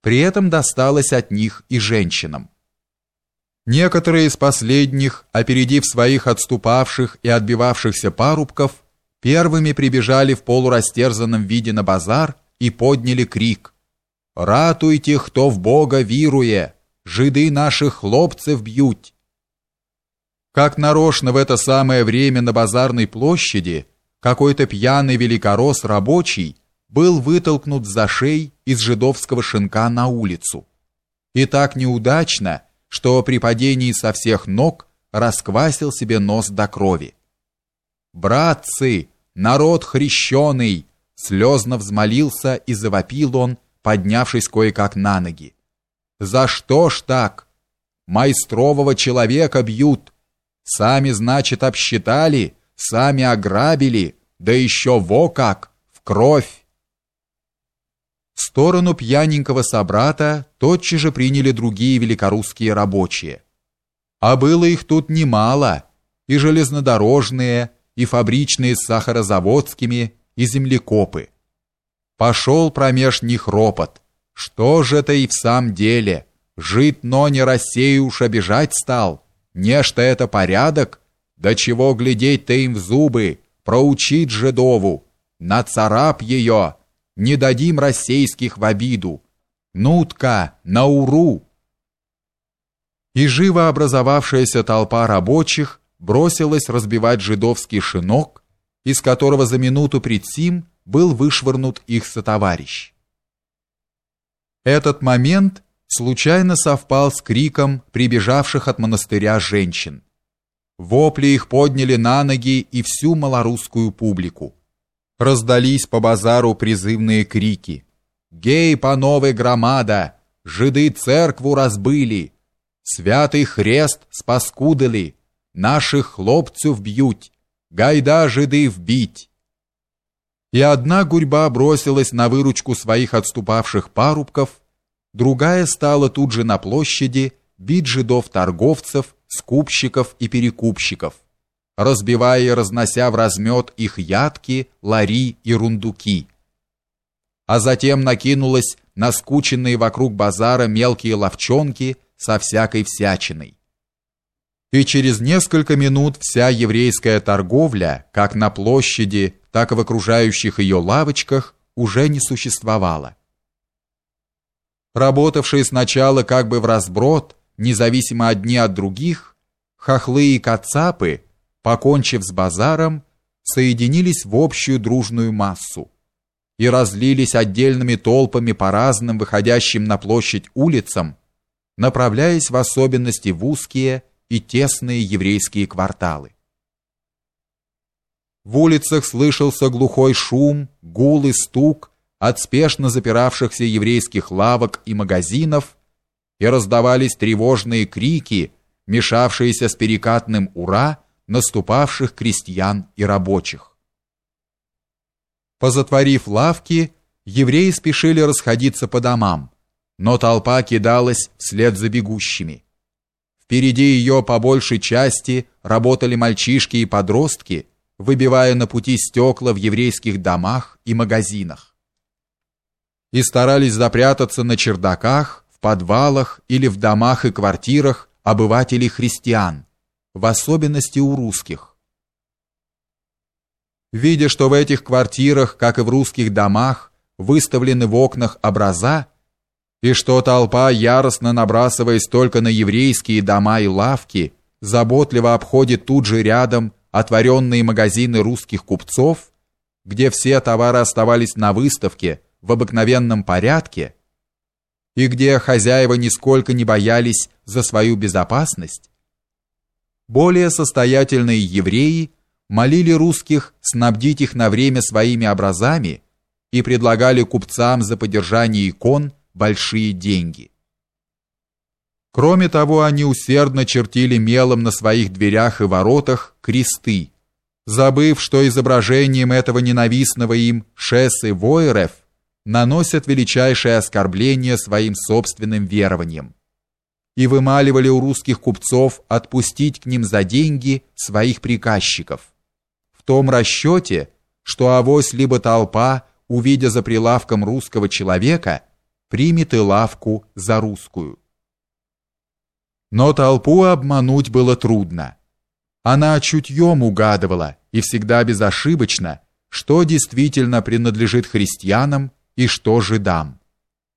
При этом досталось от них и женщинам. Некоторые из последних, опередив своих отступавших и отбивавшихся парубков, первыми прибежали в полурастерзанном виде на базар и подняли крик «Ратуйте, кто в Бога вируе! Жиды наших хлопцев бьют!» Как нарочно в это самое время на базарной площади какой-то пьяный великорос рабочий был вытолкнут за шей из жидовского шинка на улицу. И так неудачно, что при падении со всех ног расквасил себе нос до крови. «Братцы, народ хрещеный!» Слезно взмолился и завопил он, поднявшись кое-как на ноги. «За что ж так? Майстрового человека бьют. Сами, значит, обсчитали, сами ограбили, да еще во как, в кровь!» Сторону пьяненького собрата тотчас же приняли другие великорусские рабочие. А было их тут немало, и железнодорожные, и фабричные с сахарозаводскими, и землекопы. Пошел промеж них ропот. Что же это и в самом деле? Жить, но не Россию уж обижать стал. Нечто это порядок? Да чего глядеть-то им в зубы? Проучить жидову. Нацарап ее не дадим российских в обиду. Нутка, науру!» И живо образовавшаяся толпа рабочих бросилась разбивать жидовский шинок, из которого за минуту пред сим был вышвырнут их сотоварищ. Этот момент случайно совпал с криком прибежавших от монастыря женщин. Вопли их подняли на ноги и всю малорусскую публику раздались по базару призывные крики. «Гей, панове громада! Жиды церкву разбыли! Святый хрест спаскудили! Наших хлопцев бьют! Гайда жиды вбить!» И одна гурьба бросилась на выручку своих отступавших парубков, другая стала тут же на площади бить жидов-торговцев, скупщиков и перекупщиков разбивая и разнося в размет их ядки, лари и рундуки. А затем накинулась на скученные вокруг базара мелкие ловчонки со всякой всячиной. И через несколько минут вся еврейская торговля, как на площади, так и в окружающих ее лавочках, уже не существовала. Работавшие сначала как бы в разброд, независимо одни от других, хохлы и кацапы – покончив с базаром, соединились в общую дружную массу и разлились отдельными толпами по разным выходящим на площадь улицам, направляясь в особенности в узкие и тесные еврейские кварталы. В улицах слышался глухой шум, гул и стук от спешно запиравшихся еврейских лавок и магазинов, и раздавались тревожные крики, мешавшиеся с перекатным «Ура!» Наступавших крестьян и рабочих. Позатворив лавки, евреи спешили расходиться по домам, но толпа кидалась вслед за бегущими. Впереди ее по большей части работали мальчишки и подростки, выбивая на пути стекла в еврейских домах и магазинах. И старались запрятаться на чердаках, в подвалах или в домах и квартирах обывателей христиан, в особенности у русских. Видя, что в этих квартирах, как и в русских домах, выставлены в окнах образа, и что толпа, яростно набрасываясь только на еврейские дома и лавки, заботливо обходит тут же рядом отворенные магазины русских купцов, где все товары оставались на выставке в обыкновенном порядке, и где хозяева нисколько не боялись за свою безопасность, более состоятельные евреи молили русских снабдить их на время своими образами и предлагали купцам за поддержание икон большие деньги. Кроме того, они усердно чертили мелом на своих дверях и воротах кресты, забыв, что изображением этого ненавистного им Шессы Войрев наносят величайшее оскорбление своим собственным верованиям и вымаливали у русских купцов отпустить к ним за деньги своих приказчиков. В том расчёте, что авось либо толпа, увидя за прилавком русского человека, примет и лавку за русскую. Но толпу обмануть было трудно. Она чутьём угадывала, и всегда безошибочно, что действительно принадлежит христианам и что же дам.